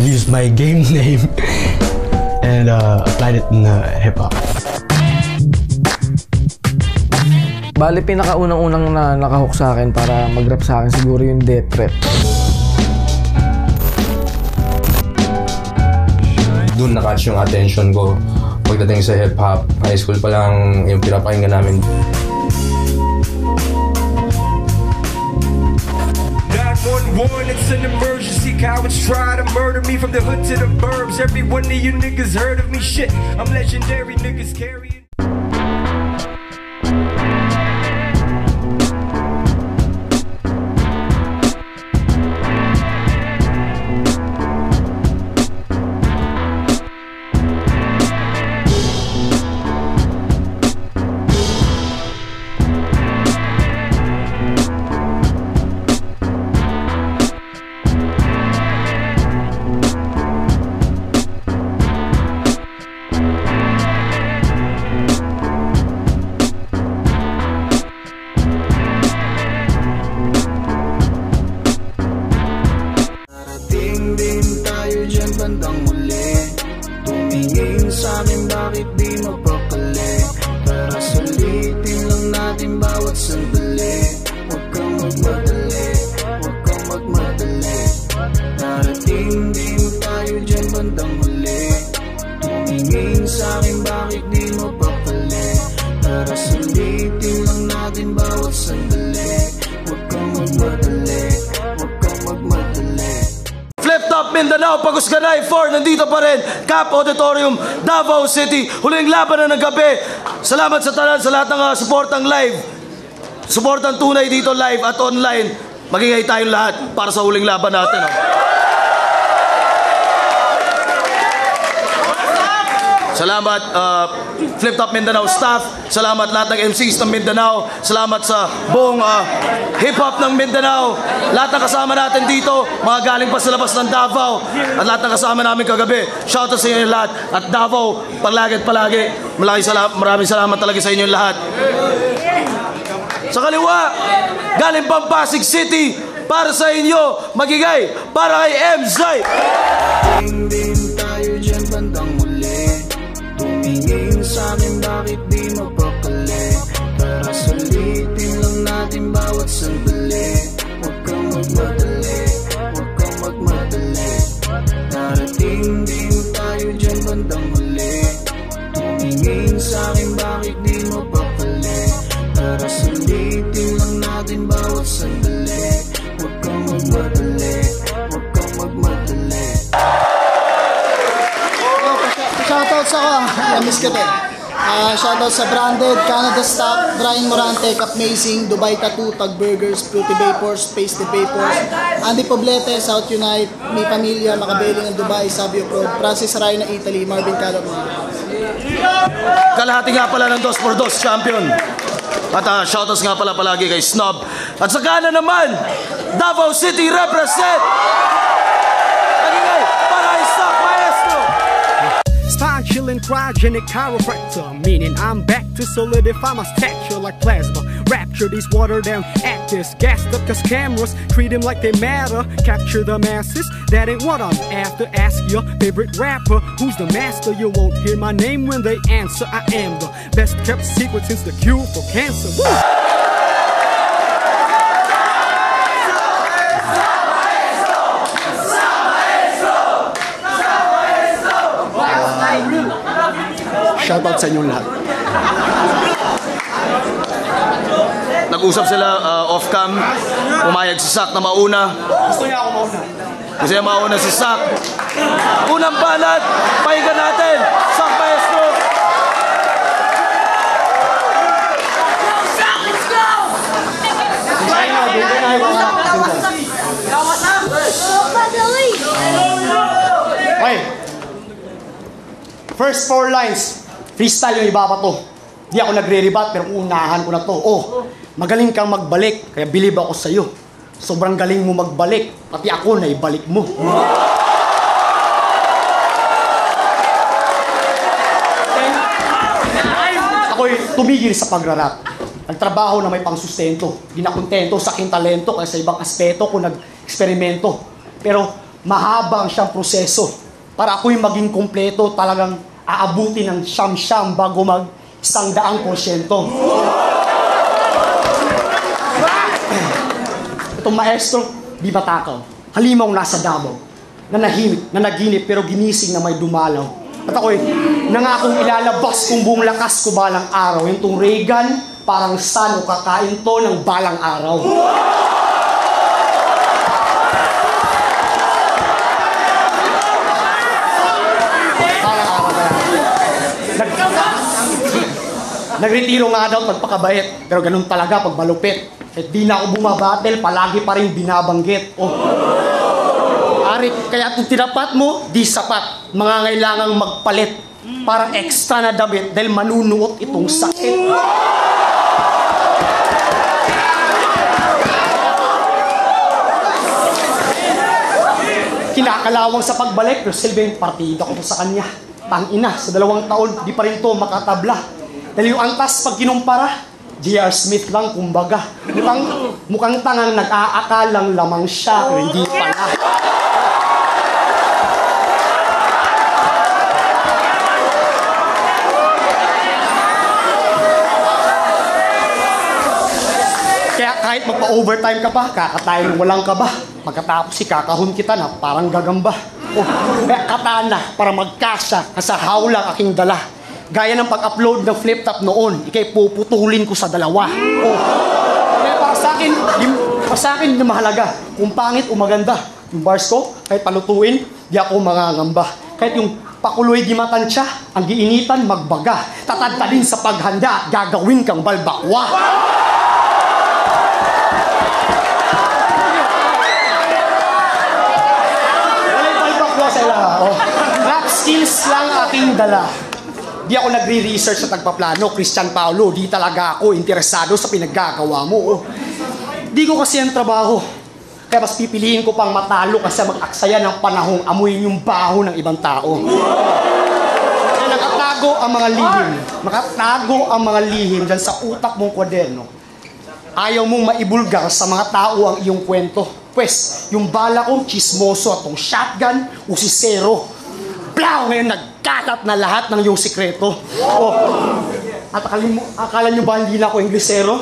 Used my game name and uh, applied it in uh, hip hop. Bali, pinakaunang-unang na nakahook sa akin para mag-rap sa akin siguro yung Death Threat. Doon na-catch yung attention ko pagdating sa hip-hop. High school pa lang yung pinapakinggan namin. It's an emergency. Cowards try to murder me from the hood to the burbs. Every one of you niggas heard of me. Shit, I'm legendary. Niggas carrying. Bandang huli Tumingin sa akin bakit di mapakali Mindanao, Pagusganay 4, nandito pa rin, Cap Auditorium, Davao City, huling laban na ng gabi. Salamat sa tanan, sa lahat ng uh, suportang live. Suportang tunay dito live at online. Magingay tayong lahat para sa huling laban natin. oh. Salamat uh, Flip Top Mindanao staff. Salamat lahat ng MCs ng Mindanao. Salamat sa buong uh, hip-hop ng Mindanao. Lahat ng kasama natin dito, mga galing pa sa labas ng Davao. At lahat ng kasama namin kagabi. Shout out sa inyo lahat. At Davao, palagi at palagi. Maraming salamat, maraming salamat talaga sa inyo lahat. Sa kaliwa, galing pang Pasig City, para sa inyo, magigay, para kay MZ. Ah, shoutout sa Branded, Canada Stock, Drying Morante, Cap Amazing, Dubai Tattoo, Tag Burgers, Fruity Vapors, the Vapors, Andy Poblete, South Unite, Mi Pamilya, Makabeli ng Dubai, Sabio Pro, Francis Rayo ng Italy, Marvin Calamo. Kalahati nga pala ng 2x2 champion. At uh, shoutouts nga pala palagi kay Snob. At sa kanan naman, Davao City represent! Cryogenic chiropractor, meaning I'm back to solidify my stature like plasma. Rapture these watered down actors, gassed up cause cameras treat them like they matter. Capture the masses, that ain't what I'm after. Ask your favorite rapper, who's the master? You won't hear my name when they answer. I am the best kept secret since the cure for cancer. Woo! Shoutout sa inyong lahat. Nag-usap sila uh, off-cam, pumayag si Sak na mauna. Gusto niya ako mauna. Kasi mauna si Sak. Unang banat, pahinga natin, Sak Maestro! First four lines. Freestyle yung iba pa to. Di ako nagre-rebat pero unahan ko na to. Oh, magaling kang magbalik kaya believe ako sa'yo. Sobrang galing mo magbalik. Pati ako na ibalik mo. Ako'y tumigil sa pagrarap. Nagtrabaho na may pangsustento. Di na kontento sa aking talento kaya sa ibang aspeto ko nag-eksperimento. Pero mahaba ang siyang proseso. Para ako'y maging kompleto, talagang aabuti ng siyam-siyam bago mag isang daang porsyento. Itong maestro, di matakaw. Halimaw nasa Davao. Nanahimik, nanaginip, pero ginising na may dumalaw. At ako'y nangakong ilalabas kung buong lakas ko balang araw. Yung tong Reagan, parang sun o kakain to ng balang araw. Balang Nagretiro nga daw pagpakabait, pero ganun talaga pag malupit. At di na ako bumabatel, palagi pa rin binabanggit. Oh. Ari, kaya kung tinapat mo, di sapat. Mga ngailangang magpalit. Parang extra na damit dahil manunuot itong sakit. Kinakalawang sa pagbalik, pero silbi yung partida ko sa kanya. Tangina, sa dalawang taon, di pa rin to makatabla. Dahil yung antas pag kinumpara, J.R. Smith lang, kumbaga. Mukhang, mukhang tangang nag-aakalang lamang siya, pero hindi pala. Kaya kahit magpa-overtime ka pa, kakatayo ng walang ka ba? Pagkatapos si kakahon kita na parang gagamba. Oh, kaya katana para magkasa sa hawlang aking dala. Gaya ng pag-upload ng flip top noon, ikay puputulin ko sa dalawa. Oh. Kaya para sa akin, yung, para sa akin na mahalaga, kung pangit o maganda, yung bars ko, kahit palutuin, di ako mangangamba. Kahit yung pakuloy di matansya, ang giinitan magbaga. Tatadtadin sa paghanda gagawin kang balbakwa. Walay balbakwa sa ilaha. Oh. Skills lang aking dala. Di ako nagre-research sa tagpaplano, Christian Paolo, di talaga ako interesado sa pinaggagawa mo. Oh. Di ko kasi ang trabaho. Kaya mas pipiliin ko pang matalo kasi mag-aksaya ng panahong amuyin yung baho ng ibang tao. Kaya nakatago ang mga lihim. Nakatago ang mga lihim dyan sa utak mong kwaderno. Ayaw mong maibulgar sa mga tao ang iyong kwento. Pwes, yung bala ko, chismoso at tong shotgun, usisero. Plow! Ngayon nagkakat na lahat ng iyong sikreto. Oh. At akala, mo, akala nyo ba hindi na ako Inglesero?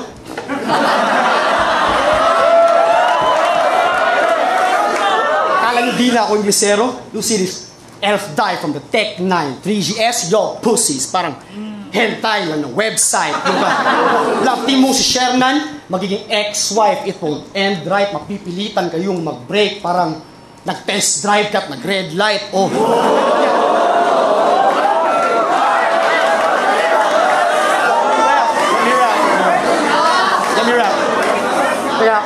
Akala nyo di na ako Inglesero? Series, Elf Die from the Tech 9, 3GS, Yo Pussies. Parang hentai lang ng website. Diba? Love team mo si Shernan, magiging ex-wife. It won't end right. Mapipilitan kayong mag-break. Parang nag-test drive ka at nag-red light. Oh. Let me wrap. Kaya,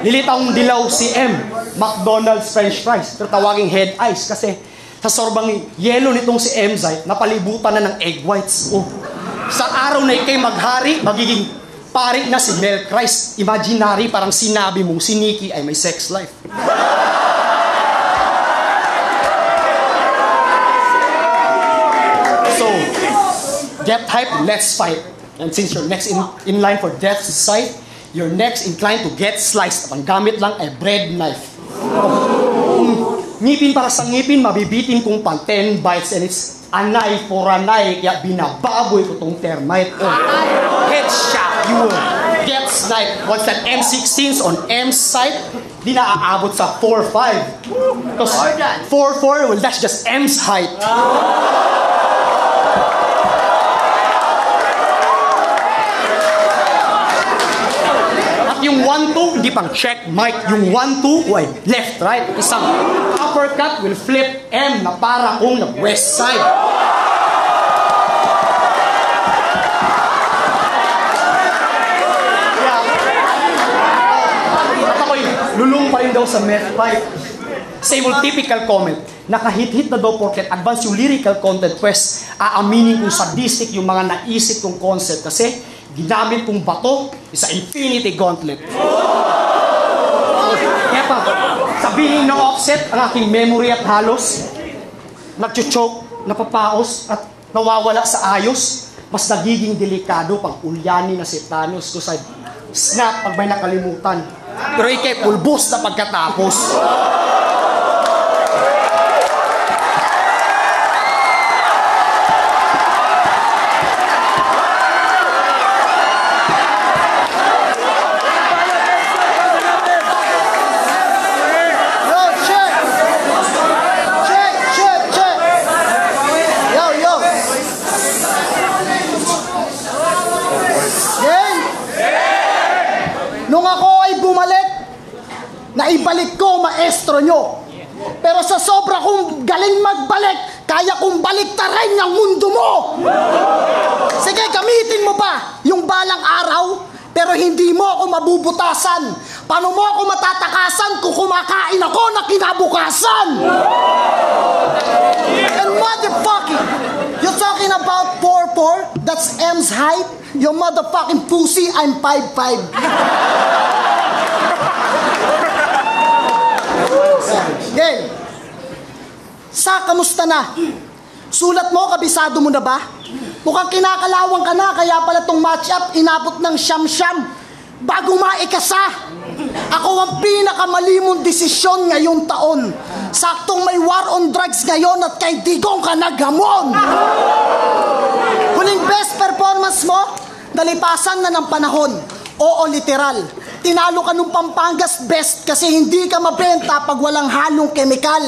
lilitang dilaw si M. McDonald's French fries. Pero tawaging head ice kasi sa sorbang yelo nitong si M. Zite, napalibutan na ng egg whites. Oh. Sa araw na ikay maghari, magiging pari na si Mel Christ. Imaginary, parang sinabi mong si Nikki ay may sex life. So, get hype, let's fight. And since you're next in, in line for death's sight, you're next inclined to get sliced. At ang gamit lang ay bread knife. Ngipin para sa ngipin, mabibitin kong pang 10 bites and it's anay for anay, kaya binababoy ko tong termite. Oh. Headshot, you will get sniped. Once that M16's on M site, di na aabot sa 4-5. Because 4-4, well, that's just M's height. At yung 1-2, hindi pang check mic. Yung 1-2, ay left, right. Isang uppercut will flip M na para kung nag-west side. Lulong pa rin daw sa meth pipe. Same old typical comment. Nakahit-hit na daw porket advance yung lyrical content, pues aaminin kong sadistic yung mga naisip kong concept kasi ginamit kong bato sa Infinity Gauntlet. Kaya pa, sabihin ng offset ang aking memory at halos, nagchuchoke, napapaos, at nawawala sa ayos. mas nagiging delikado pag ulyani na si Thanos ko sa snap pag may nakalimutan. Pero ikay pulbos na pagkatapos. Yo, check! Check, check, check! Yo, yo! Game! Nung ako ay bumalik, naibalik ko maestro nyo. Pero sa sobra kong galing magbalik, kaya kong baliktarin ang mundo mo! Sige, gamitin mo pa yung balang araw, pero hindi mo ako mabubutasan. Paano mo ako matatakasan kung kumakain ako na kinabukasan? And motherfucking, you're talking about 4'4"? That's M's height? Your motherfucking pussy, I'm 5'5". Game. Sa, kamusta na? Sulat mo, kabisado mo na ba? Mukhang kinakalawang ka na, kaya pala tong match-up inabot ng siyam-siyam bago maikasa. Ako ang pinakamalimong desisyon ngayong taon. Saktong may war on drugs ngayon at kay Digong ka naghamon. Huling best performance mo, nalipasan na ng panahon. Oo, literal. Tinalo ka nung Pampangas best kasi hindi ka mabenta pag walang halong kemikal.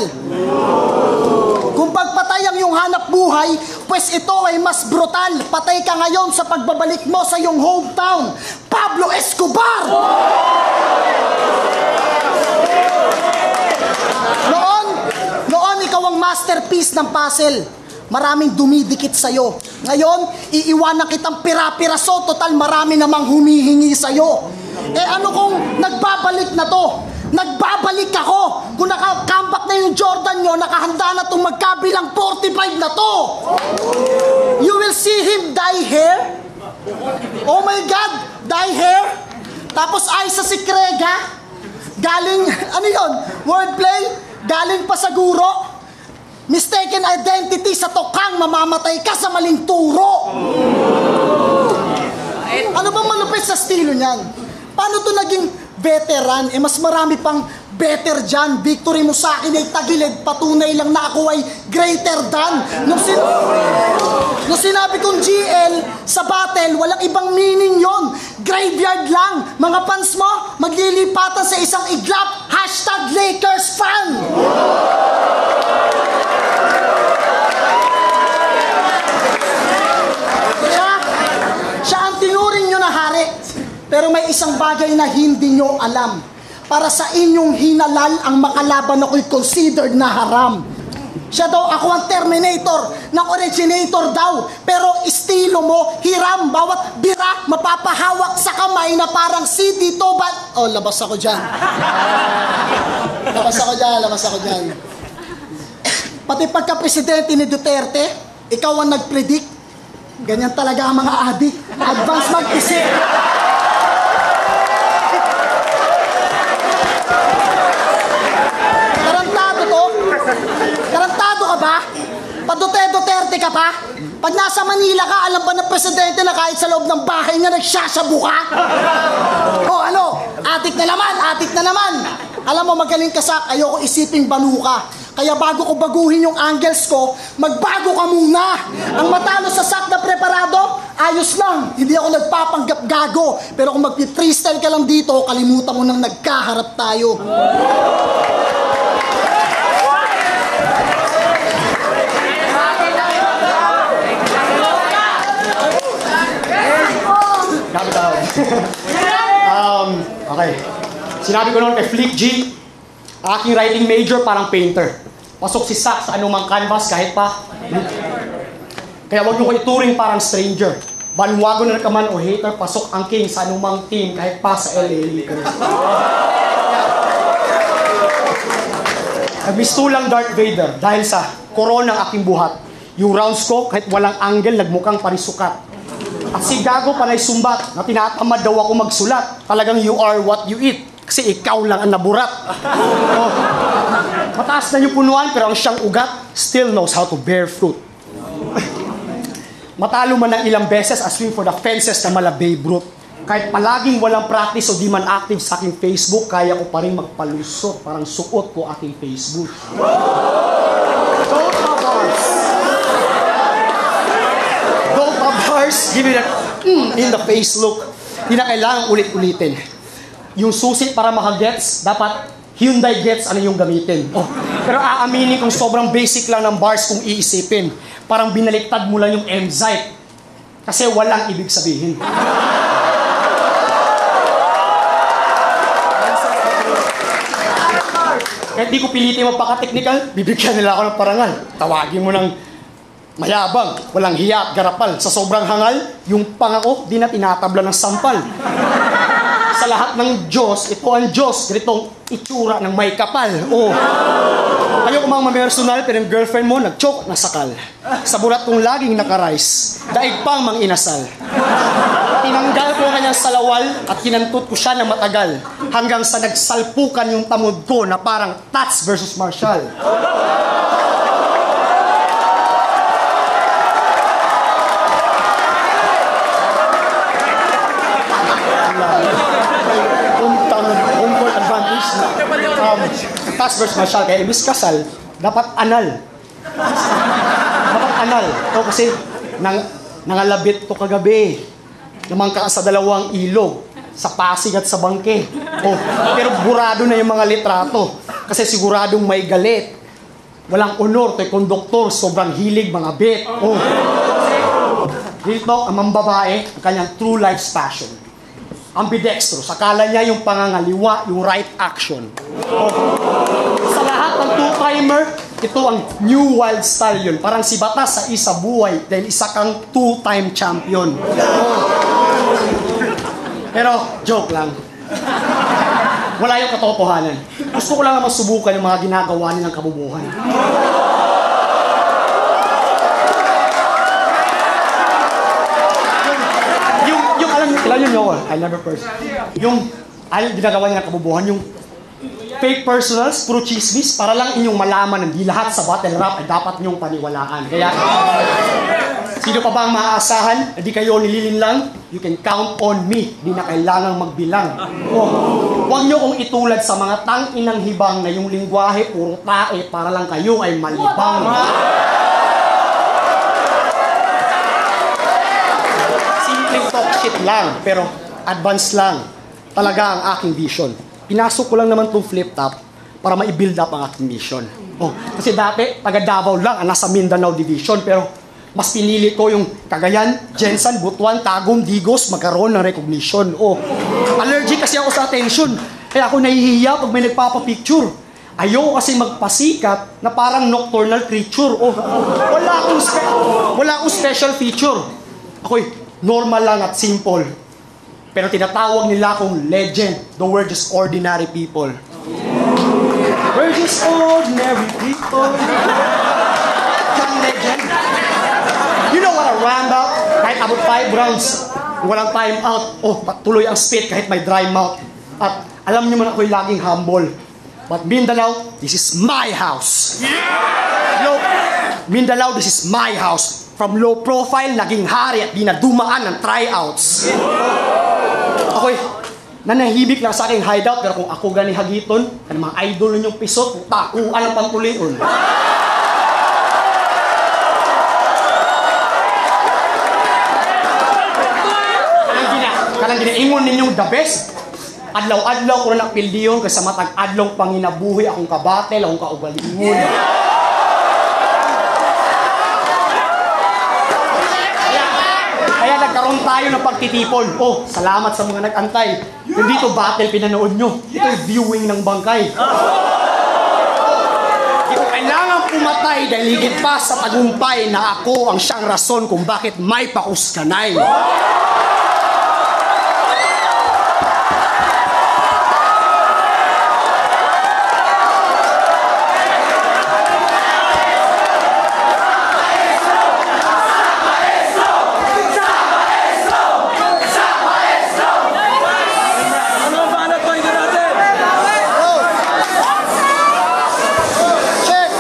Kung pagpatay ang iyong hanap buhay, pues ito ay mas brutal. Patay ka ngayon sa pagbabalik mo sa iyong hometown. Pablo Escobar! Noon, noon ikaw ang masterpiece ng puzzle. Maraming dumidikit sa'yo. Ngayon, iiwanan kitang pira-piraso. Total, marami namang humihingi sa'yo. Eh ano kung nagbabalik na to? Nagbabalik ako! Kung naka-comeback na yung Jordan nyo, nakahanda na itong magkabilang 45 na to! You will see him dye hair? Oh my God! Dye hair? Tapos ay sa si Krega? Galing, ano yon? Wordplay? Galing pa sa guro? Mistaken identity sa tokang mamamatay ka sa maling turo. Ano bang malupit sa estilo niyan? Paano to naging veteran? Eh mas marami pang better dyan. Victory mo sa akin ay tagilid. Patunay lang na ako ay greater than. Nung, sin- nung sinabi kong GL sa battle, walang ibang meaning yon. Graveyard lang. Mga fans mo, maglilipatan sa isang iglap. Hashtag Lakers 5! Pero may isang bagay na hindi nyo alam. Para sa inyong hinalal, ang makalaban ako'y considered na haram. Siya daw, ako ang terminator ng originator daw. Pero estilo mo, hiram, bawat bira, mapapahawak sa kamay na parang si Tito Bat... Oh, labas ako dyan. labas ako dyan, labas ako dyan. Pati pagka-presidente ni Duterte, ikaw ang nag-predict. Ganyan talaga ang mga adik. Advance mag-isip. Ka ba? Padute-Duterte ka pa? Pag nasa Manila ka, alam ba ng presidente na kahit sa loob ng bahay niya nagsasabu ka? O ano? Atik na naman, atik na naman. Alam mo, magaling ka sa ayoko isiping banu ka. Kaya bago ko baguhin yung angles ko, magbago ka muna. Ang matalo sa sak na preparado, ayos lang. Hindi ako nagpapanggap gago. Pero kung mag-freestyle ka lang dito, kalimutan mo nang nagkaharap tayo. Okay. Sinabi ko noon kay Flick G, aking writing major parang painter. Pasok si Sak sa anumang canvas kahit pa. Kaya wag niyo ko ituring parang stranger. Banwago na ka o hater, pasok ang king sa anumang team kahit pa sa LA Lakers. Nagmistulang Darth Vader dahil sa corona ang aking buhat. Yung rounds ko, kahit walang angle, nagmukhang parisukat. At si Gago panay sumbat na tinatamad daw ako magsulat. Talagang you are what you eat. Kasi ikaw lang ang naburat. oh. Mataas na yung punuan pero ang siyang ugat still knows how to bear fruit. Matalo man ng ilang beses, I swing for the fences na mala Babe. Kahit palaging walang practice o di man active sa aking Facebook, kaya ko pa rin magpalusot. Parang suot ko aking Facebook. Give me that mm, in the face look. Hindi na kailangan ulit-ulitin. Yung susi para makagets, dapat Hyundai Gets ano yung gamitin. Oh, pero aaminin kung sobrang basic lang ng bars kung iisipin. Parang binaliktad mo lang yung M-Zite. Kasi walang ibig sabihin. Kahit di ko pilitin magpaka-technical, bibigyan nila ako ng parangal. Tawagin mo ng mayabang, walang hiya at garapal. Sa sobrang hangal, yung pangako, di na tinatabla ng sampal. Sa lahat ng Diyos, ito ang Diyos, ganitong itsura ng may kapal. Oh. Ayoko mang mamersonal, pero yung girlfriend mo, nag-choke, nasakal. Sa burat kong laging nakarice, daig pang mang inasal. Tinanggal ko ang kanyang salawal at kinantot ko siya ng matagal hanggang sa nagsalpukan yung tamod ko na parang Tats versus Marshall. Tats versus Marshall, kaya imbis kasal, dapat anal. Dapat anal. Ito kasi, nang, nangalabit to kagabi. Naman ka sa dalawang ilog. Sa Pasig at sa Bangke. Oh, pero burado na yung mga litrato. Kasi siguradong may galit. Walang honor kay konduktor. Sobrang hilig mga bit. Oh. Dito, ang mambabae, ang kanyang true life's passion. Ambidextrous. Akala niya yung pangangaliwa, yung right action. Sa lahat ng two-timer, ito ang new wild stallion. Parang si Batas sa isa buhay dahil isa kang two-time champion. Pero, joke lang. Wala yung katotohanan. Gusto ko lang naman subukan yung mga ginagawa nilang kabubuhan. I never first. Yung, alam ginagawa nilang kabubuhan, yung fake personals, puro chismis, para lang inyong malaman hindi lahat sa battle rap ay dapat niyong paniwalaan. Kaya, sino pa ba ang maaasahan? Hindi kayo nililin lang, you can count on me. Hindi na kailangang magbilang. Oh, huwag niyo kong itulad sa mga tang-inang hibang na yung lingwahe puro tae para lang kayo ay malibang. Simpleng talk shit lang, pero advance lang. Talaga ang aking vision. Pinasok ko lang naman tong flip top para ma-build up ang aking mission. Oh, kasi dati, taga Davao lang ang nasa Mindanao Division, pero mas pinili ko yung Cagayan, Jensan, Butuan, Tagum, Digos, magkaroon ng recognition. Oh, allergic kasi ako sa attention. Kaya ako nahihiya pag may nagpapapicture. Ayoko kasi magpasikat na parang nocturnal creature. Oh, wala akong, spe- wala akong special feature. Ako'y normal lang at simple. Pero tinatawag nila akong legend, though we're just ordinary people. We're just ordinary people. Young legend. You know what a roundabout? Kahit abot five rounds, walang time out. Oh, patuloy ang spit kahit may dry mouth. At alam niyo man ako'y laging humble. But Mindanao, this is my house. Low, Mindanao, this is my house. From low profile, naging hari at di na dumaan ng tryouts. Ako'y nanahibik lang sa aking hideout pero kung ako gani hagiton, kan mga idol ninyong pisot, takuan ang pangkulion. Kanang gina, kanang ginaingon ninyong the best. Adlaw-adlaw ko na napildiyon kasi matag adlaw panginabuhi akong kabatel, akong kaugalingon. Kaya tayo ng pagtitipon. Oh, salamat sa mga nag-antay. Hindi to battle pinanood nyo. Ito viewing ng bangkay. Ko kailangan pumatay dahil higit pa sa tagumpay na ako ang siyang rason kung bakit may pakuskanay. Ano ang banat pakinggan natin? Check!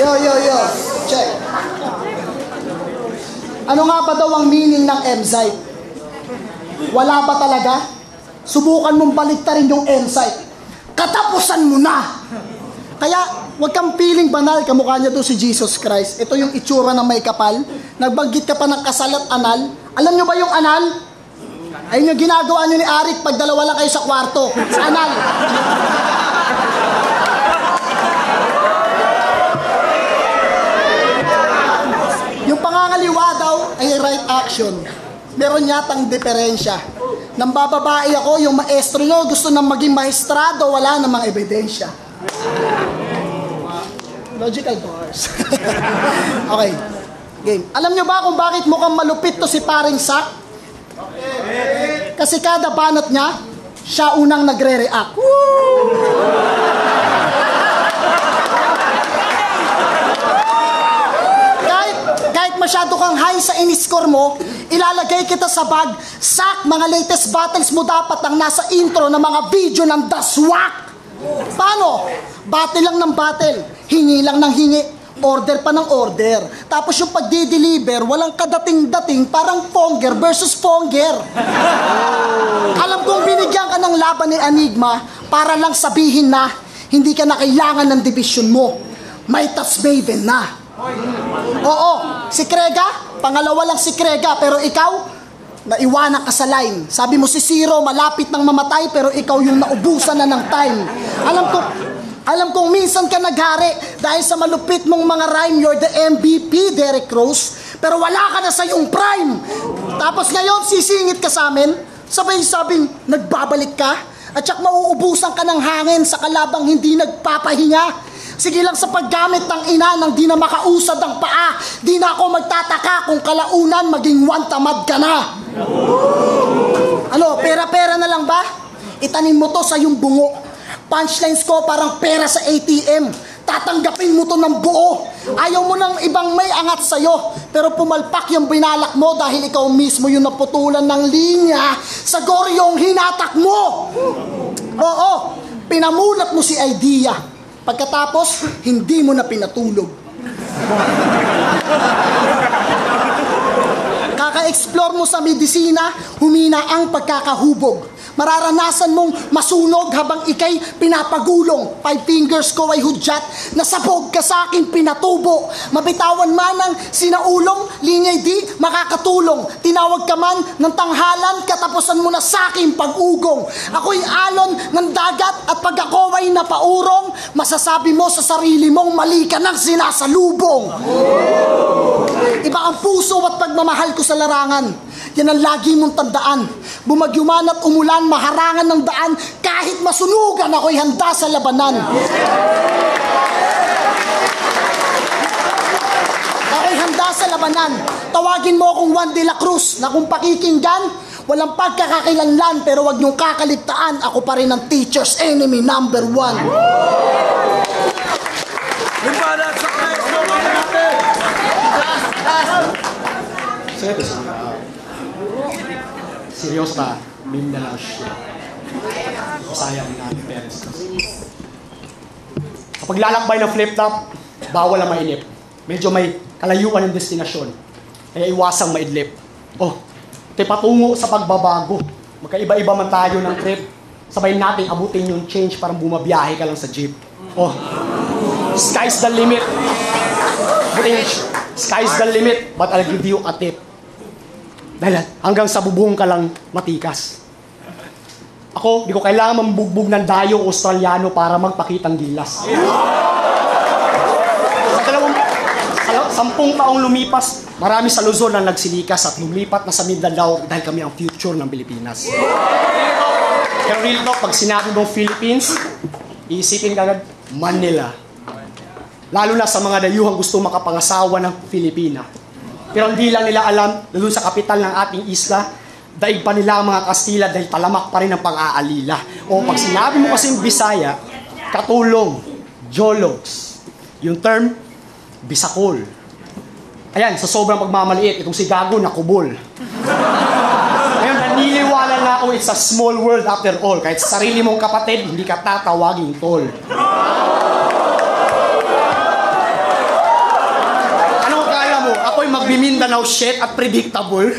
Yo, yo, yo. Check. Ano nga ba daw ang meaning ng M-Site? Wala ba talaga? Subukan mong baliktarin yung M-Site. Katapusan mo na! Kaya, huwag kang feeling banal, kamukha niya doon si Jesus Christ. Ito yung itsura ng may kapal. Nagbanggit ka pa ng kasal at anal. Alam nyo ba yung anal? Ayun yung ginagawa nyo ni Arik pag dalawa lang kayo sa kwarto. Sa anal. Yung pangangaliwa daw ay right action. Meron yatang diferensya. Nang bababae ako, yung maestro nyo gusto nang maging maestrado, wala namang ebidensya. Logical bars. okay. Game. Alam nyo ba kung bakit mukhang malupit to si paring Sak? Kasi kada banat niya, siya unang nagre-react. kahit masyado kang high sa in-score mo, ilalagay kita sa bag. Sak, mga latest battles mo dapat ang nasa intro ng mga video ng The Swak. Paano? Battle lang ng battle. Hingi lang ng hingi. Order pa ng order. Tapos yung pagdi-deliver, walang kadating-dating, parang Ponger versus Ponger. Alam kong binigyan ka ng laban ni Enigma para lang sabihin na hindi ka na kailangan ng division mo. May tas Maven na. Oo, si Krega, pangalawa lang si Krega, pero ikaw, naiwanan ka sa line. Sabi mo si Zero, malapit nang mamatay, pero ikaw yung naubusan na ng time. Alam ko, alam kong minsan ka naghari dahil sa malupit mong mga rhyme, you're the MVP, Derek Rose, pero wala ka na sa iyong prime. Tapos ngayon, sisingit ka sa amin, sabay sabing, nagbabalik ka, at syak mauubusan ka ng hangin sa kalabang hindi nagpapahinga. Sige lang sa paggamit ng ina nang di na makausad ang paa. Di na ako magtataka kung kalaunan maging one tamad ka na. Ano, pera-pera na lang ba? Itanim mo to sa yung bungo. Punchlines ko parang pera sa ATM. Tatanggapin mo to ng buo. Ayaw mo ng ibang may angat sa'yo. Pero pumalpak yung binalak mo dahil ikaw mismo yung naputulan ng linya sa goryong hinatak mo. Oo, pinamulat mo si idea. Pagkatapos, hindi mo na pinatulog. Kaka-explore mo sa medisina, humina ang pagkakahubog. Mararanasan mong masunog habang ikay pinapagulong. Five fingers ko ay hudyat, nasabog ka sa akin pinatubo. Mabitawan man ang sinaulong, linyay di makakatulong. Tinawag ka man ng tanghalan, katapusan mo na sa akin pag-ugong. Ako'y alon ng dagat at pag ako ay napaurong, masasabi mo sa sarili mong mali ka ng sinasalubong. Iba ang puso at pagmamahal ko sa larangan. Yan ang lagi mong tandaan. Bumagyuman at umulan, maharangan ng daan, kahit masunugan ako'y handa sa labanan. Ako'y handa sa labanan. Tawagin mo akong Juan de la Cruz na kung pakikinggan, walang pagkakakilanlan pero wag niyong kakaligtaan, ako pa rin ang teacher's enemy number one. Seryoso ka, Mindanao siya. Sayang natin, parents. Kapag lalakbay ng flip-top, bawal ang mainip. Medyo may kalayuan ng destinasyon. Kaya iwasang maidlip. Oh, ito'y patungo sa pagbabago. Magkaiba-iba man tayo ng trip. Sabay nating abutin yung change parang bumabiyahe ka lang sa jeep. Oh, sky's the limit. Buti sky's the limit, but I'll give you a tip. Dahil hanggang sa bubong ka lang matikas. Ako, di ko kailangan mambugbog ng dayo Australiano para magpakitang gilas. Sa dalawang, sa sampung taong lumipas, marami sa Luzon ang nagsilikas at lumipat na sa Mindanao dahil kami ang future ng Pilipinas. Pero real talk, pag sinabi mong Philippines, iisipin ka agad, Manila. Lalo na sa mga dayuhang gusto makapangasawa ng Pilipina. Pero hindi lang nila alam doon sa kapital ng ating isla, daig pa nila ang mga Kastila dahil talamak pa rin ang pang-aalila. O pag sinabi mo kasing Bisaya, katulong, jologs. Yung term, bisakol. Ayan, sa sobrang pagmamaliit, itong si Gago na kubol. Ngayon, naniniwala na ako it's a small world after all. Kahit sa sarili mong kapatid, hindi ka tatawaging tol. Magbi nagmi-Mindanao shit at predictable.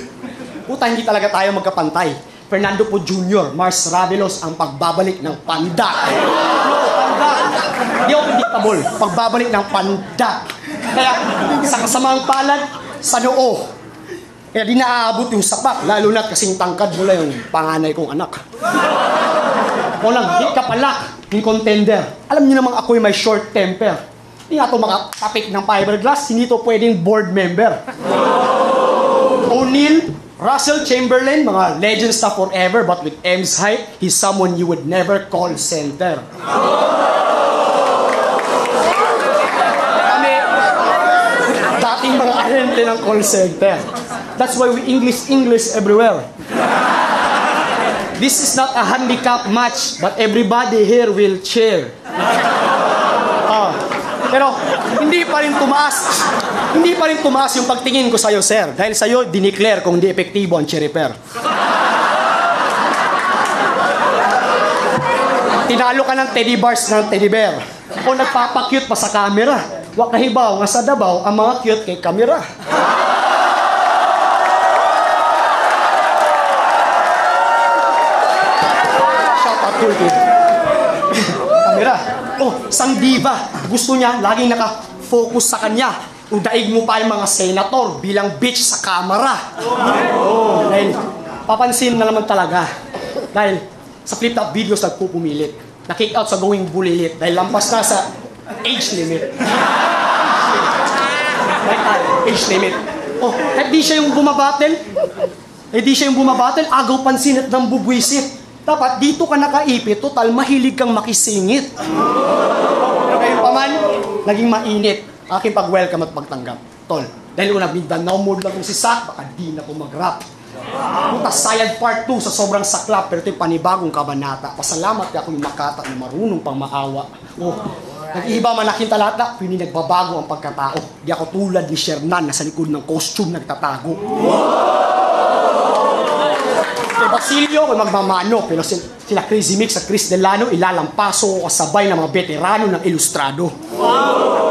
Puta, hindi talaga tayo magkapantay. Fernando po Jr., Mars Ravelos, ang pagbabalik ng panda. No, panda. Hindi ako predictable. Pagbabalik ng panda. Kaya, sa kasamang palad, sa noo. Kaya di naaabot yung sapat, lalo na kasing tangkad mo lang yung panganay kong anak. Ako lang, di ka pala, yung contender. Alam niyo namang ako'y may short temper. Hindi nga ito makatapik ng fiberglass, hindi ito pwedeng board member. O'Neal, Russell Chamberlain, mga legends na forever, but with M's height, he's someone you would never call center. Kami, dating mga ahente ng call center. That's why we English English everywhere. This is not a handicap match, but everybody here will cheer. Pero hindi pa rin tumaas. Hindi pa rin tumaas yung pagtingin ko sa'yo, sir. Dahil sa'yo, dineclare kung di epektibo ang cherry pear. Tinalo ka ng teddy bars ng teddy bear. O nagpapakyut pa sa camera. Wakahibaw nga sa dabaw ang mga cute kay camera. Shout out to you. Sang diva. Gusto niya, laging naka-focus sa kanya. Udaig mo pa yung mga senator bilang bitch sa camera. Oh, dahil papansin na naman talaga. Dahil sa flip top videos nagpupumilit. Na-kick out sa going bulilit dahil lampas na sa age limit. Right, ah, age limit. Oh, kahit di siya yung bumabattle, eh di siya yung bumabattle, agaw pansin at nang bubwisit. Dapat dito ka nakaipit, total mahilig kang makisingit. Pero kayo pa man, naging mainit aking pag-welcome at pagtanggap. Tol, dahil una Mindanao mood lang kung si Sak, baka di na po mag-rap. Puta, Sayad Part 2 sa sobrang saklap, pero ito'y panibagong kabanata. Pasalamat ka ako'y makata na marunong pang maawa. Oh, nag-iba man aking talata, hindi nagbabago ang pagkatao. Di ako tulad ni Shernan na sa likod ng costume nagtatago. Kay Basilio, kay magmamano, pero sila Crazy Mix sa Chris Delano, ilalampaso ko kasabay ng mga veterano ng Ilustrado.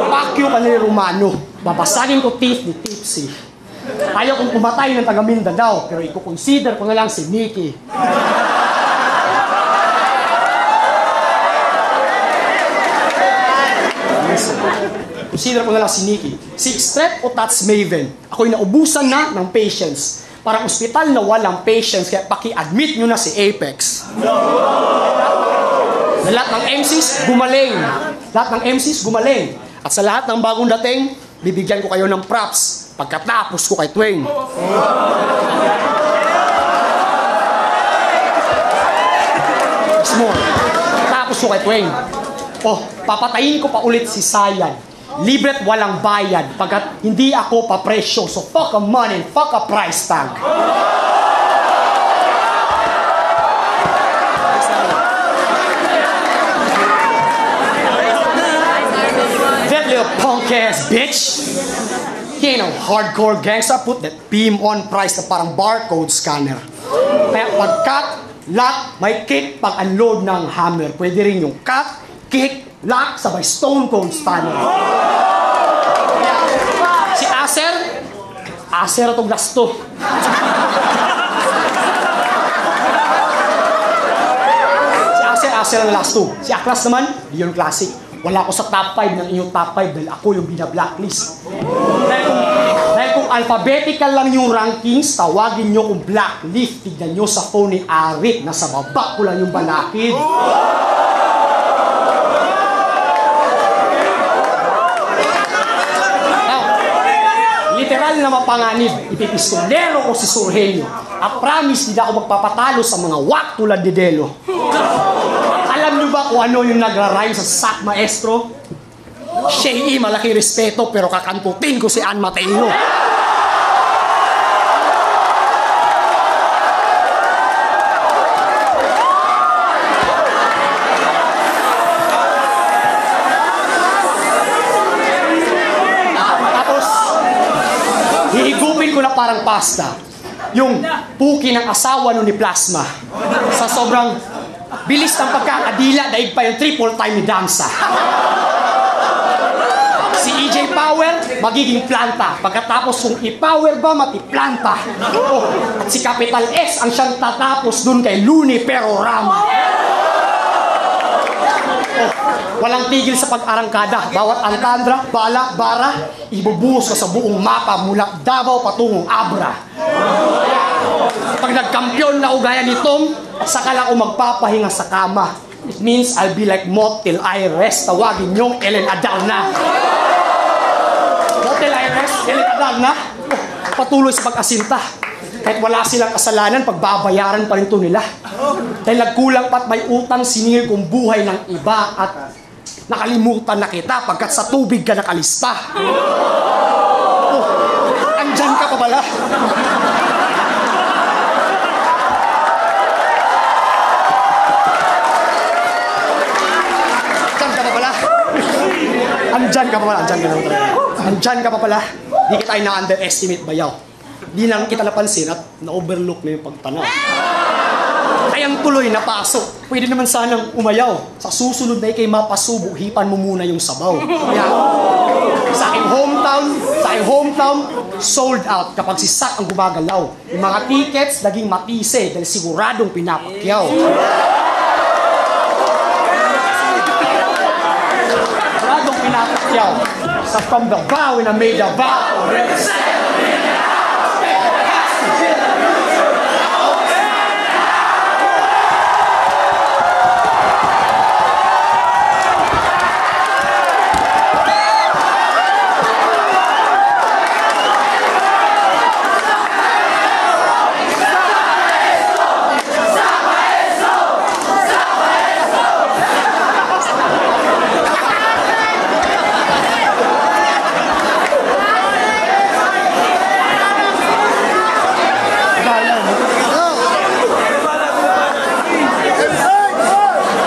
Pakyo ka ni Romano, babasagin ko teeth ni Tipsy. Ayaw kong pumatay ng taga Mindanao, pero i-consider ko na lang si Mickey. Consider ko na lang si Nikki. Si Strep o Tats Maven, ako'y naubusan na ng patience. Parang ospital na walang patience, kaya paki-admit nyo na si Apex. Na lahat ng MCs, gumaling. Lahat ng MCs, gumaling. At sa lahat ng bagong dating, bibigyan ko kayo ng props pagkatapos ko kay Twain. More. Tapos ko kay Twain. Oh, papatayin ko pa ulit si Sayan. Libret walang bayad pagkat hindi ako papresyo. So fuck a money, fuck a price tag. That little punk ass bitch. He ain't no hardcore gangster. Put that beam on price na parang barcode scanner. Kaya pag cut, lock, may kick pag unload ng hammer. Pwede rin yung cut, kick, lock, sabay stone cold. Kaya, si Acer, Acer itong gasto. Si Acer, Acer ang last two. Si Aklas naman, yun classic. Wala ako sa top 5 ng inyong top 5 dahil ako yung bina-blacklist. Dahil kung, dahil kung alphabetical lang yung rankings, tawagin nyo kung blacklist. Tignan nyo sa phone ni Arik, nasa baba ko lang yung balakid. Literal na mapanganib, ipipistolero ko si Surhenyo. A promise, hindi ako magpapatalo sa mga wak tulad ni Delo. Alam niyo ba kung ano yung nagra-rhyme sa sak maestro? Shei, malaki respeto pero kakantutin ko si Ann Mateo. Pasta. Yung puki ng asawa nun ni Plasma. Sa sobrang bilis ng pagkakadila, daig pa yung triple time ni Dansa. Si EJ Powell, magiging planta. Pagkatapos kung i-power bomb at i-planta. Oh, at si Capital S ang siyang tatapos dun kay Luni Perorama. Oh, walang tigil sa pag-arangkada. Bawat angkandra, bala, bara, ibubuhos ka sa buong mapa mula Davao patungong Abra. Pag nagkampiyon na ugaya ni Tom, saka lang ako magpapahinga sa kama. It means I'll be like Mot till I rest. Tawagin niyong Ellen Adalna. Mot till I rest, Ellen Adalna. Patuloy sa pag-asinta. Kahit wala silang kasalanan, pagbabayaran pa rin to nila. Dahil nagkulang pa't may utang siningil kong buhay ng iba at nakalimutan na kita pagkat sa tubig ka nakalista. Oh, andyan ka pa pala. Andyan ka pa pala. Andyan ka pa pala. Andyan ka na pa pala. Di kita na-underestimate bayaw. Di lang kita napansin at na-overlook na yung pagtanaw. Kayang tuloy napasok. Pwede naman sanang umayaw. Sa susunod na ikay mapasubo, hipan mo muna yung sabaw. Kaya, sa aking hometown, sa aking hometown, sold out kapag si Sak ang gumagalaw. Yung mga tickets, naging matise dahil siguradong pinapakyaw. Siguradong pinapakyaw. Sa from the vow and I made a vow.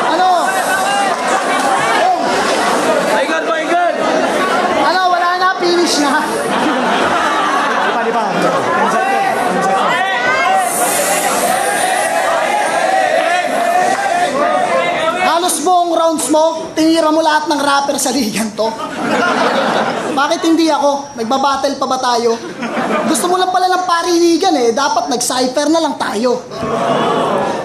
Ano? Pahingan, pahingan! Ano? Wala na, finish na. Di ba, di ba? Halos buong rounds mo, tinira mo lahat ng rapper sa ligan to. Bakit hindi ako? Nagbabattle pa ba tayo? Gusto mo lang pala ng parinigan eh. Dapat nag-cypher na lang tayo.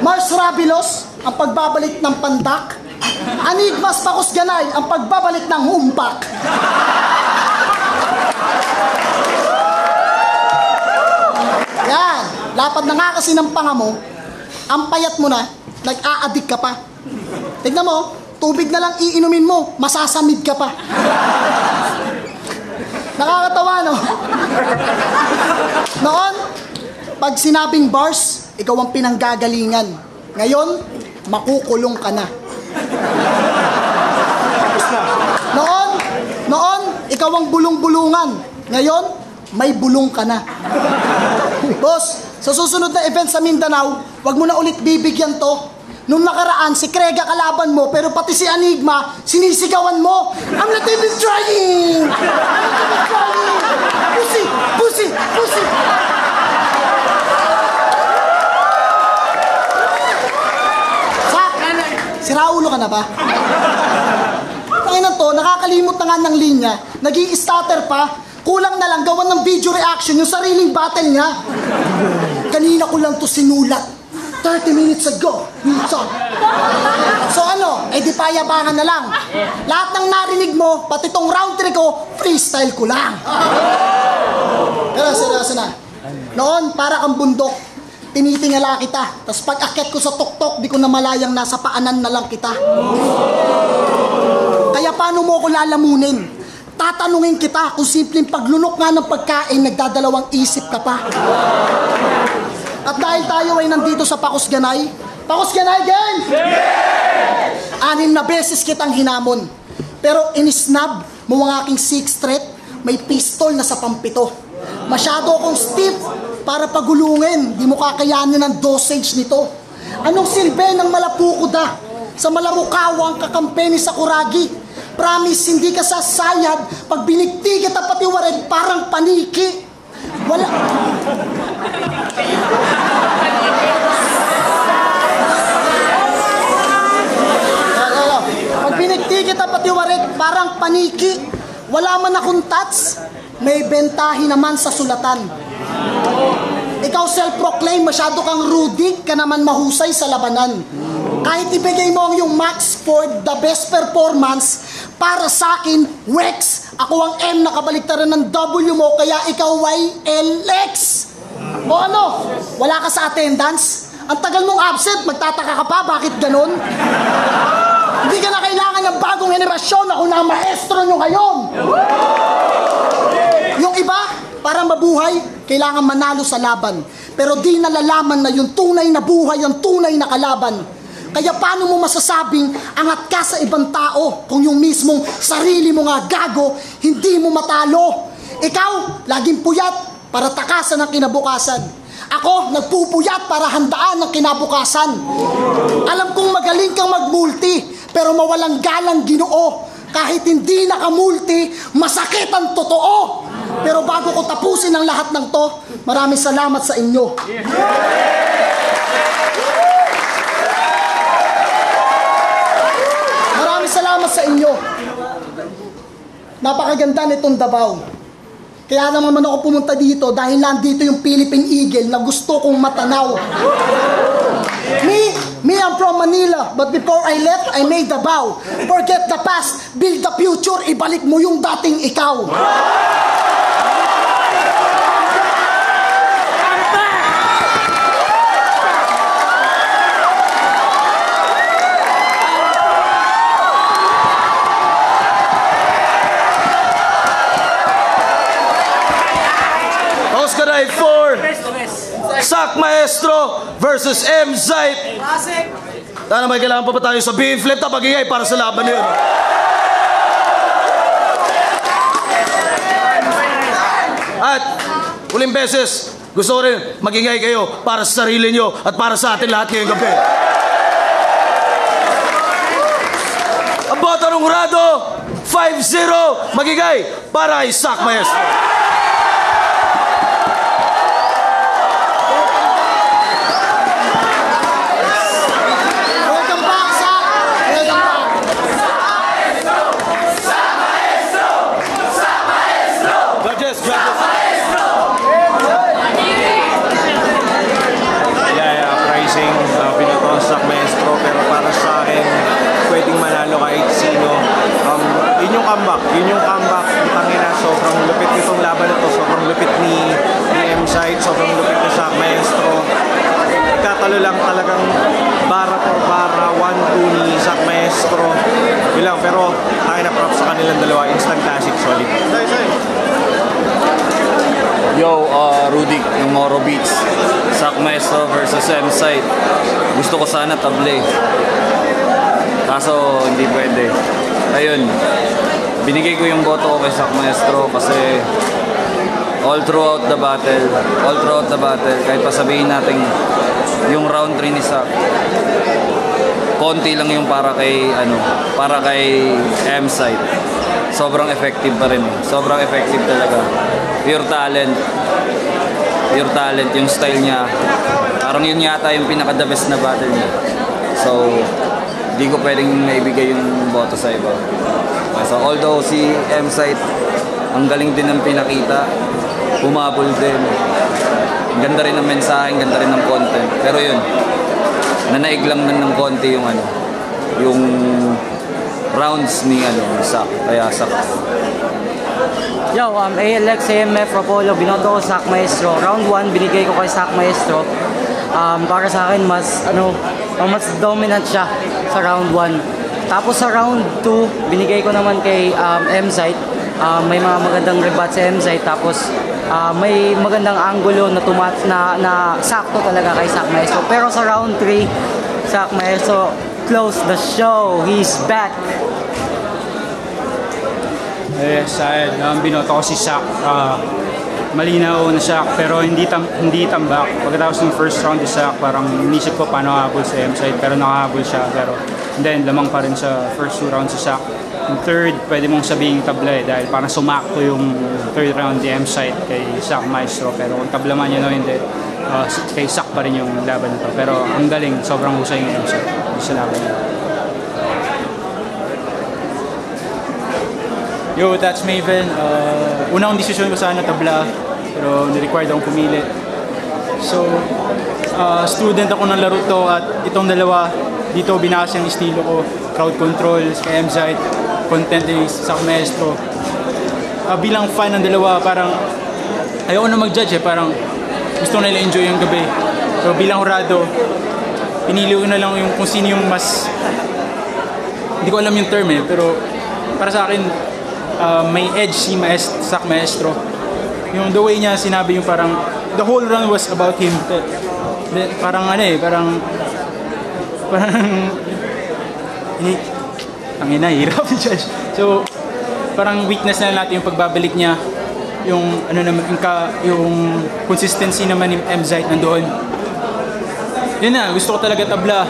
Mars Rabilos, ang pagbabalik ng pandak. Anigmas Pakus Ganay, ang pagbabalik ng humpak. Yan, lapad na nga kasi ng panga mo, ang payat mo na, nag-a-addict ka pa. Tignan mo, tubig na lang iinumin mo, masasamid ka pa. Nakakatawa, no? Noon, pag sinabing bars, ikaw ang pinanggagalingan. Ngayon, makukulong ka na. Noon, noon, ikaw ang bulong-bulungan. Ngayon, may bulong ka na. Boss, sa susunod na event sa Mindanao, wag mo na ulit bibigyan to. Nung nakaraan, si Krega kalaban mo, pero pati si Enigma, sinisigawan mo. I'm not even trying! I'm not even trying! Pussy! Pussy! Pussy! Sak! Sira ulo ka na ba? Tangin to, nakakalimot na nga ng linya. Naging starter pa. Kulang na lang gawan ng video reaction yung sariling battle niya. Kanina ko lang to sinulat. 30 minutes ago. So, so ano, eh di payabangan na lang. Lahat ng narinig mo, pati tong round 3 ko, freestyle ko lang. Pero seryoso na. Noon, para kang bundok, tinitingala kita. Tapos pag akyat ko sa tuktok, di ko na malayang nasa paanan na lang kita. Kaya paano mo ako lalamunin? Tatanungin kita kung simpleng paglunok nga ng pagkain, nagdadalawang isip ka pa. At dahil tayo ay nandito sa Pakusganay, Pakusganay gang! Anin na beses kitang hinamon. Pero inisnab mo ang aking sixth threat, may pistol na sa pampito. Masyado akong stiff para pagulungin, di mo kakayanin ang dosage nito. Anong silbi ng malapukuda sa malarukawang kakampi ni Sakuragi? Promise, hindi ka sasayad pag binikti kita pati parang paniki. Wala... Pag binigti kita pati warik, parang paniki. Wala man akong tats. may bentahin naman sa sulatan. Ikaw self-proclaim, masyado kang rudik, ka naman mahusay sa labanan. Kahit ibigay mo ang yung max for the best performance, para sa akin, Wex, ako ang M na kabaliktaran ng W mo, kaya ikaw Y, L, X. O ano, wala ka sa attendance? Ang tagal mong absent, magtataka ka pa, bakit ganun? Hindi ka na ng bagong henerasyon, ako na ang maestro nyo ngayon. Yung iba, para mabuhay, kailangan manalo sa laban. Pero di nalalaman na yung tunay na buhay, yung tunay na kalaban. Kaya paano mo masasabing angat ka sa ibang tao kung yung mismong sarili mo nga gago, hindi mo matalo? Ikaw, laging puyat para takasan ang kinabukasan. Ako, nagpupuyat para handaan ang kinabukasan. Alam kong magaling kang magmulti, pero mawalang galang ginoo. Kahit hindi nakamulti, masakit ang totoo. Pero bago ko tapusin ang lahat ng to, maraming salamat sa inyo. Maraming salamat sa inyo. Napakaganda nitong Davao. Kaya naman man ako pumunta dito dahil nandito yung Philippine Eagle na gusto kong matanaw. Me, me I'm from Manila, but before I left, I made the vow. Forget the past, build the future, ibalik mo yung dating ikaw. Oscar Sak Maestro versus M. Zite. Sana may kailangan pa ba tayo sabihin? Flip top, magingay para sa laban na yun. At uling beses, gusto ko rin magingay kayo para sa sarili nyo at para sa atin lahat ngayong gabi. Ang bota ng Rado, 5-0, magingay para kay Sak Maestro. Welcome back, Sak. Welcome back. Judges, judges. Yeah, yeah, pricing, uh, pinakonsak maestro, pero para sa akin, pwedeng manalo kahit sino. Um, yun yung comeback, yun yung comeback. Tangina, sobrang lupit nitong laban na to, sobrang lupit ni, ni M-Side, sobrang lupit ni Sak Maestro. Katalo lang talagang bara por bara, 1-2 ni Sak Maestro. Yun lang, pero tayo na props sa kanilang dalawa, instant classic, solid. Yo, uh, Rudik ng Moro Beats. Sak Maestro versus M-Site. Gusto ko sana table. Kaso hindi pwede. Ayun, binigay ko yung boto ko kay Sak Maestro kasi all throughout the battle, all throughout the battle, kahit pa sabihin natin yung round 3 ni Sak, konti lang yung para kay ano, para kay M-Site. Sobrang effective pa rin. Sobrang effective talaga. Pure talent. Pure talent yung style niya. Parang yun yata yung pinaka-the best na battle niya. So, di ko pwedeng naibigay yung boto sa iba. So, although si M-Site, ang galing din ng pinakita, humabol din. Ganda rin ng mensahe, ganda rin ng content. Pero yun, nanaig lang nun ng konti yung ano, yung rounds ni ano, Sak. Kaya Sak. Yo, um, ALX, AMF, Apollo, binoto ko Sak Maestro. Round 1, binigay ko kay Sak Maestro. Um, para sa akin, mas, ano, uh, mas dominant siya sa round 1. Tapos sa round 2, binigay ko naman kay um, M-Site. Um, may mga magandang rebat sa M-Site. Tapos uh, may magandang angulo na tumat na, na sakto talaga kay Sak Maestro. Pero sa round 3, Sak Maestro close the show. He's back. Eh, sa akin, um, binoto ko si Sak. Ah, malinaw na Sak, pero hindi tam hindi tambak. Pagkatapos ng first round ni Sak, parang inisip ko paano habol sa M-side, pero nakahabol siya. Pero then, lamang pa rin sa first two rounds si Sak. Yung third, pwede mong sabihin tabla eh, dahil parang sumakto yung third round ni M-side kay Sak Maestro. Pero kung tabla man yun o hindi, ah, kay Sak pa rin yung laban nito. Pero ang galing, sobrang husay yung M-side sa laban nito. Yo, that's Maven. Uh, una akong desisyon ko sana tabla, pero ni-required akong pumili. So, uh, student ako ng laro to at itong dalawa, dito binasa yung estilo ko. Crowd control, kay MZite, content ni sa maestro. Uh, bilang fan ng dalawa, parang ayoko na mag-judge eh, parang gusto nila enjoy yung gabi. So bilang hurado, pinili ko na lang yung kung sino yung mas hindi ko alam yung term eh, pero para sa akin, uh, may edge si Maest Sak Maestro. Yung the way niya sinabi yung parang, the whole run was about him. Parang ano eh, parang, parang, ang ina, hirap i-judge. So, parang weakness na natin yung pagbabalik niya, yung ano naman, yung, ka, yung consistency naman ni M-Zite nandoon. Yun na, gusto ko talaga tabla.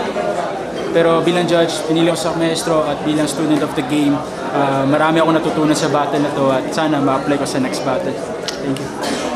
Pero bilang judge, pinili ko sa maestro at bilang student of the game, ah, marami ako natutunan sa battle na to at sana ma-apply ko sa next battle. Thank you.